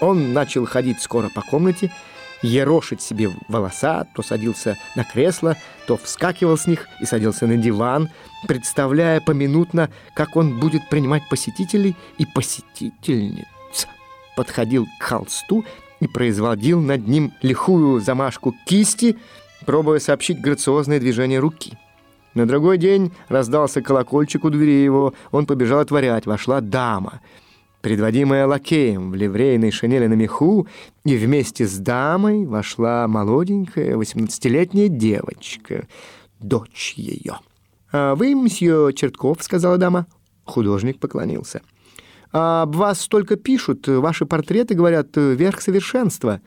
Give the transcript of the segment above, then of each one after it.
Он начал ходить скоро по комнате, ерошить себе волоса, то садился на кресло, то вскакивал с них и садился на диван, представляя поминутно, как он будет принимать посетителей и посетительниц. Подходил к холсту и производил над ним лихую замашку кисти, пробуя сообщить грациозное движение руки. На другой день раздался колокольчик у двери его, он побежал отворять, вошла дама — предводимая лакеем в ливрейной шинели на меху, и вместе с дамой вошла молоденькая восемнадцатилетняя девочка, дочь ее. «А вы, мсье Чертков?» — сказала дама. Художник поклонился. «А «Об вас столько пишут, ваши портреты, говорят, верх совершенства».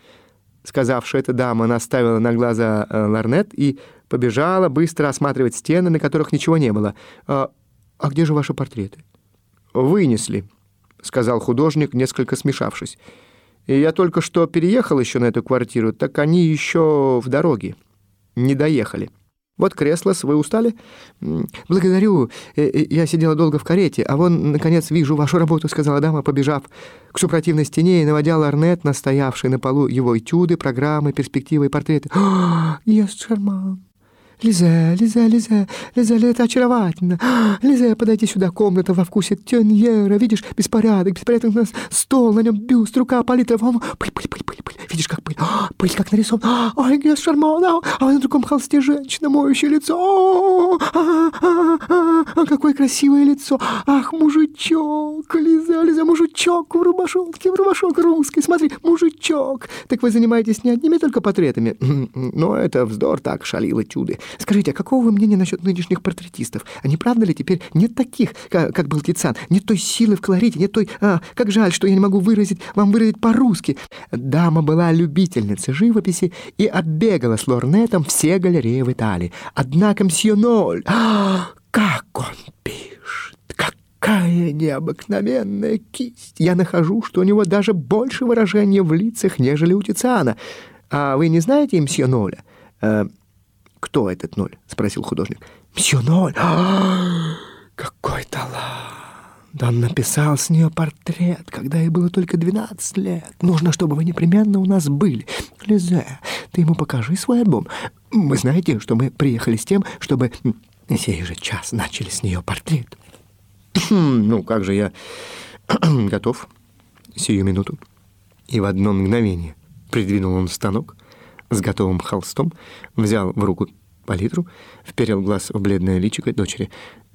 Сказавшая эта дама наставила на глаза э, ларнет и побежала быстро осматривать стены, на которых ничего не было. «А, а где же ваши портреты?» «Вынесли», — сказал художник, несколько смешавшись. «И я только что переехал еще на эту квартиру, так они еще в дороге. Не доехали. Вот кресло, вы устали?» «Благодарю. Э, э, я сидела долго в карете, а вон, наконец, вижу вашу работу», — сказала дама, побежав к супротивной стене и наводя ларнет на стоявший на полу его этюды, программы, перспективы и портреты. «О, шарман!» «Лизе, Лизе, Лизе, Лизе, это очаровательно! Лизе, подойди сюда, комната во вкусе теньера, видишь, беспорядок, беспорядок у нас, стол, на нем бюст, рука, палитра, вон, пыль, пыль, пыль, пыль, пыль, видишь, как пыль, пыль, как нарисован, ой, гес шарман, а на другом холсте женщина, моющее лицо, какое красивое лицо, ах, мужичок, Лиза, Лиза, мужичок в рубашонке, в рубашонке русской, смотри, мужичок, так вы занимаетесь не одними только портретами, но это вздор так шалило чуды. Скажите, а какого вы мнения насчет нынешних портретистов? А не правда ли теперь нет таких, как, как был Тициан? Нет той силы в колорите, нет той... А, как жаль, что я не могу выразить, вам выразить по-русски. Дама была любительницей живописи и оббегала с лорнетом все галереи в Италии. Однако мсье Ноль... А, как он пишет! Какая необыкновенная кисть! Я нахожу, что у него даже больше выражения в лицах, нежели у Тициана. А вы не знаете мсье Ноля? Э, «Кто этот ноль?» — спросил художник. «Мсье Ноль! какой талант! Он написал с нее портрет, когда ей было только 12 лет. Нужно, чтобы вы непременно у нас были. Лизе, ты ему покажи свой альбом. Вы знаете, что мы приехали с тем, чтобы сей же час начали с нее портрет». «Ну, как же я готов сию минуту». И в одно мгновение придвинул он станок, с готовым холстом, взял в руку палитру, вперил глаз в бледное личико дочери.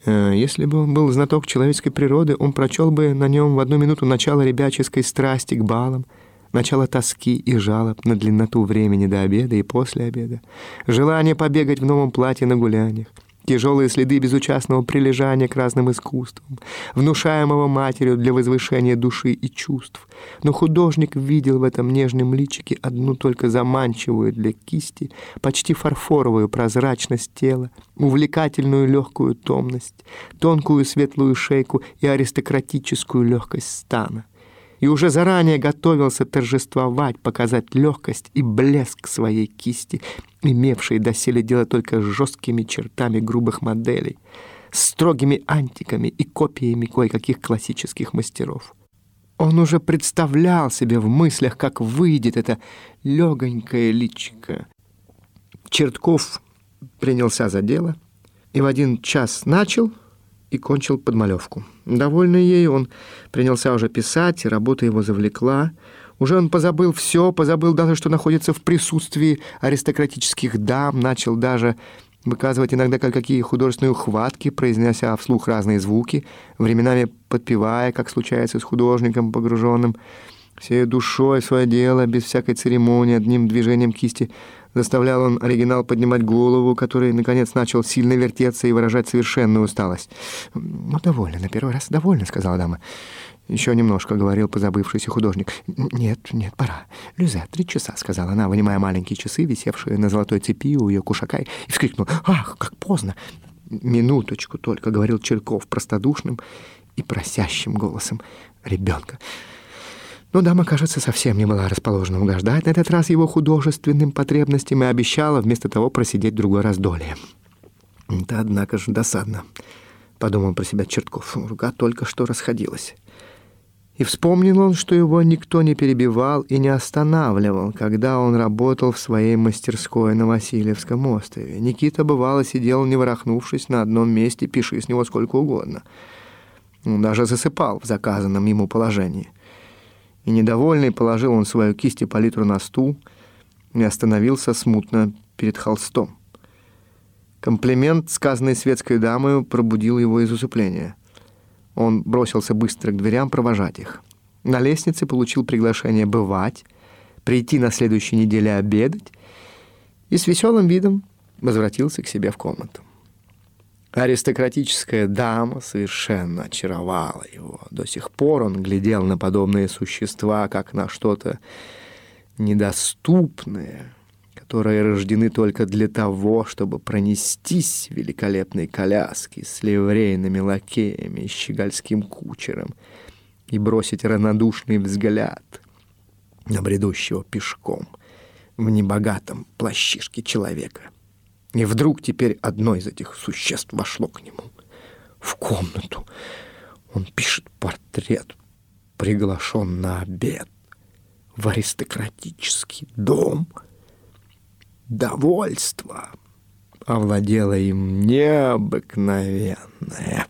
Э, если бы он был знаток человеческой природы, он прочел бы на нем в одну минуту начало ребяческой страсти к балам, начало тоски и жалоб на длинноту времени до обеда и после обеда, желание побегать в новом платье на гуляниях, тяжелые следы безучастного прилежания к разным искусствам, внушаемого матерью для возвышения души и чувств. Но художник видел в этом нежном личике одну только заманчивую для кисти, почти фарфоровую прозрачность тела, увлекательную легкую томность, тонкую светлую шейку и аристократическую легкость стана и уже заранее готовился торжествовать, показать легкость и блеск своей кисти, имевшей доселе дело только с жесткими чертами грубых моделей, строгими антиками и копиями кое-каких классических мастеров. Он уже представлял себе в мыслях, как выйдет это легонькое личико. Чертков принялся за дело и в один час начал — и кончил подмалевку. Довольный ей, он принялся уже писать, и работа его завлекла. Уже он позабыл все, позабыл даже, что находится в присутствии аристократических дам, начал даже выказывать иногда какие художественные ухватки, произнеся вслух разные звуки, временами подпевая, как случается с художником, погруженным всей душой в свое дело, без всякой церемонии, одним движением кисти Заставлял он оригинал поднимать голову, который, наконец, начал сильно вертеться и выражать совершенную усталость. «Ну, довольно, на первый раз довольно», — сказала дама. «Еще немножко», — говорил позабывшийся художник. «Нет, нет, пора. Люзе, три часа», — сказала она, вынимая маленькие часы, висевшие на золотой цепи у ее кушака, и вскрикнула. «Ах, как поздно!» «Минуточку только», — говорил Черков простодушным и просящим голосом ребенка. Но дама, кажется, совсем не была расположена угождать на этот раз его художественным потребностям и обещала вместо того просидеть другой раз долее. «Это, однако же, досадно», — подумал про себя Чертков. Рука только что расходилась. И вспомнил он, что его никто не перебивал и не останавливал, когда он работал в своей мастерской на Васильевском острове. Никита, бывало, сидел, не ворохнувшись, на одном месте, пиши с него сколько угодно. Он даже засыпал в заказанном ему положении. И недовольный положил он свою кисть и палитру на стул и остановился смутно перед холстом. Комплимент, сказанный светской дамой, пробудил его из усыпления — он бросился быстро к дверям провожать их. На лестнице получил приглашение бывать, прийти на следующей неделе обедать и с веселым видом возвратился к себе в комнату. Аристократическая дама совершенно очаровала его. До сих пор он глядел на подобные существа, как на что-то недоступное, которые рождены только для того, чтобы пронестись в великолепной коляске с ливрейными лакеями и щегольским кучером и бросить равнодушный взгляд на бредущего пешком в небогатом плащишке человека. И вдруг теперь одно из этих существ вошло к нему в комнату. Он пишет портрет, приглашен на обед в аристократический дом — довольство овладело им необыкновенное.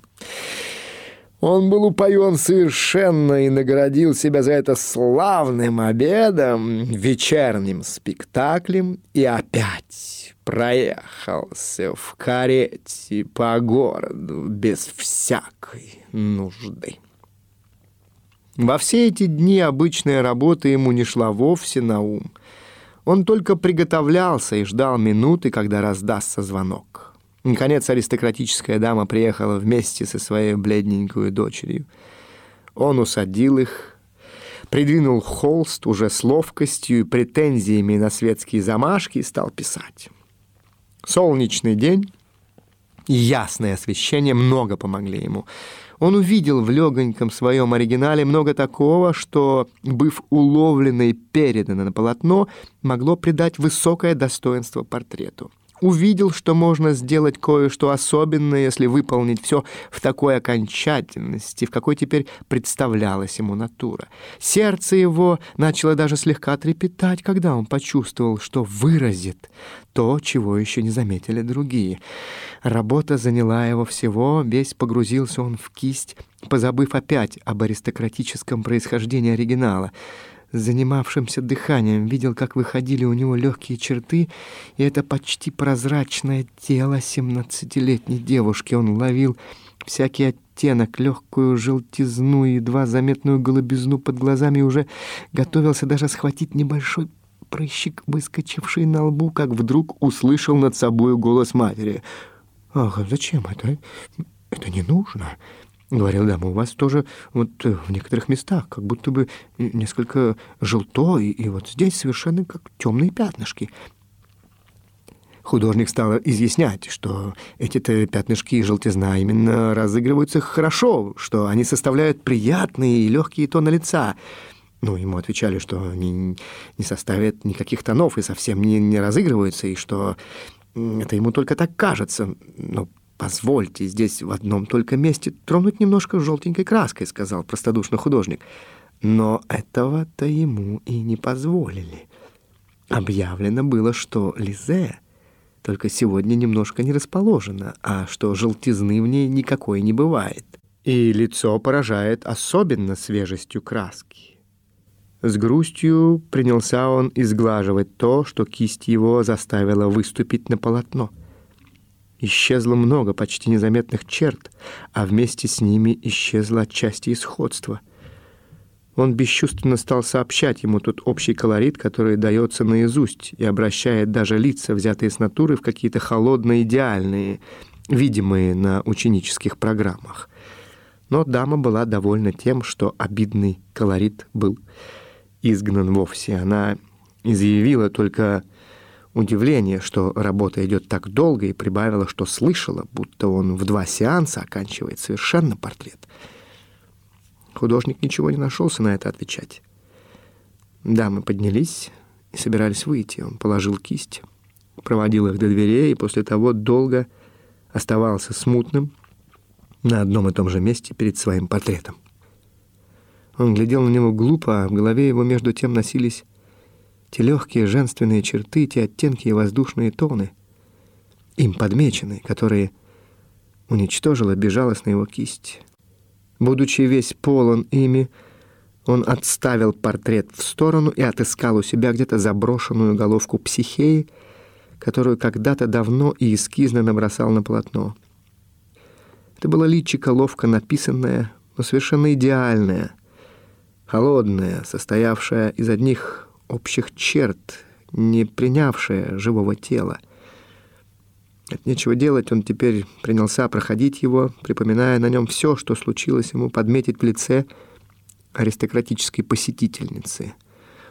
Он был упоен совершенно и наградил себя за это славным обедом, вечерним спектаклем и опять проехался в карете по городу без всякой нужды. Во все эти дни обычная работа ему не шла вовсе на ум — он только приготовлялся и ждал минуты, когда раздастся звонок. Наконец аристократическая дама приехала вместе со своей бледненькой дочерью. Он усадил их, придвинул холст уже с ловкостью и претензиями на светские замашки и стал писать. Солнечный день ясное освещение много помогли ему. Он увидел в легоньком своем оригинале много такого, что, быв уловлено и передано на полотно, могло придать высокое достоинство портрету увидел, что можно сделать кое-что особенное, если выполнить все в такой окончательности, в какой теперь представлялась ему натура. Сердце его начало даже слегка трепетать, когда он почувствовал, что выразит то, чего еще не заметили другие. Работа заняла его всего, весь погрузился он в кисть, позабыв опять об аристократическом происхождении оригинала — занимавшимся дыханием, видел, как выходили у него легкие черты, и это почти прозрачное тело семнадцатилетней девушки. Он ловил всякий оттенок, легкую желтизну и едва заметную голубизну под глазами уже готовился даже схватить небольшой прыщик, выскочивший на лбу, как вдруг услышал над собой голос матери. «Ах, зачем это? Это не нужно!» Говорил, дама, у вас тоже вот э, в некоторых местах как будто бы несколько желто, и, и вот здесь совершенно как темные пятнышки. Художник стал изъяснять, что эти-то пятнышки и желтизна именно разыгрываются хорошо, что они составляют приятные и легкие тоны лица. Ну, ему отвечали, что они не составят никаких тонов и совсем не, не разыгрываются, и что это ему только так кажется. Но «Позвольте здесь в одном только месте тронуть немножко желтенькой краской», — сказал простодушный художник. Но этого-то ему и не позволили. Объявлено было, что Лизе только сегодня немножко не расположена, а что желтизны в ней никакой не бывает. И лицо поражает особенно свежестью краски. С грустью принялся он изглаживать то, что кисть его заставила выступить на полотно — Исчезло много почти незаметных черт, а вместе с ними исчезло отчасти исходство. Он бесчувственно стал сообщать ему тот общий колорит, который дается наизусть и обращает даже лица, взятые с натуры, в какие-то холодно-идеальные, видимые на ученических программах. Но дама была довольна тем, что обидный колорит был изгнан вовсе. Она изъявила только удивление, что работа идет так долго, и прибавила, что слышала, будто он в два сеанса оканчивает совершенно портрет. Художник ничего не нашелся на это отвечать. Дамы поднялись и собирались выйти. Он положил кисть, проводил их до дверей, и после того долго оставался смутным на одном и том же месте перед своим портретом. Он глядел на него глупо, а в голове его между тем носились те легкие женственные черты, те оттенки и воздушные тоны, им подмеченные, которые уничтожила безжалостно его кисть. Будучи весь полон ими, он отставил портрет в сторону и отыскал у себя где-то заброшенную головку психеи, которую когда-то давно и эскизно набросал на полотно. Это было личико, ловко написанное, но совершенно идеальное, холодное, состоявшее из одних общих черт, не принявшее живого тела. От нечего делать, он теперь принялся проходить его, припоминая на нем все, что случилось ему подметить в лице аристократической посетительницы.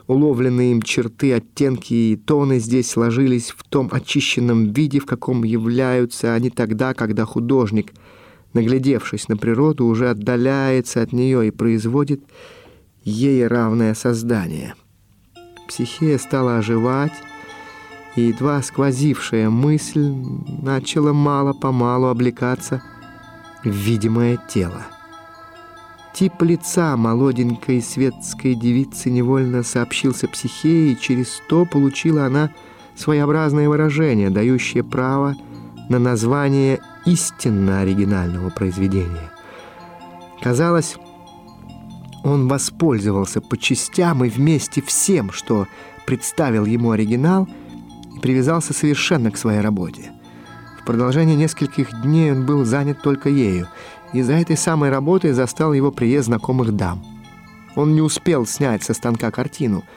Уловленные им черты, оттенки и тоны здесь сложились в том очищенном виде, в каком являются они тогда, когда художник, наглядевшись на природу, уже отдаляется от нее и производит ей равное создание. Психея стала оживать, и едва сквозившая мысль начала мало-помалу облекаться в видимое тело. Тип лица молоденькой светской девицы невольно сообщился психее, и через то получила она своеобразное выражение, дающее право на название истинно оригинального произведения. Казалось, он воспользовался по частям и вместе всем, что представил ему оригинал — и привязался совершенно к своей работе. В продолжение нескольких дней он был занят только ею, и за этой самой работой застал его приезд знакомых дам. Он не успел снять со станка картину —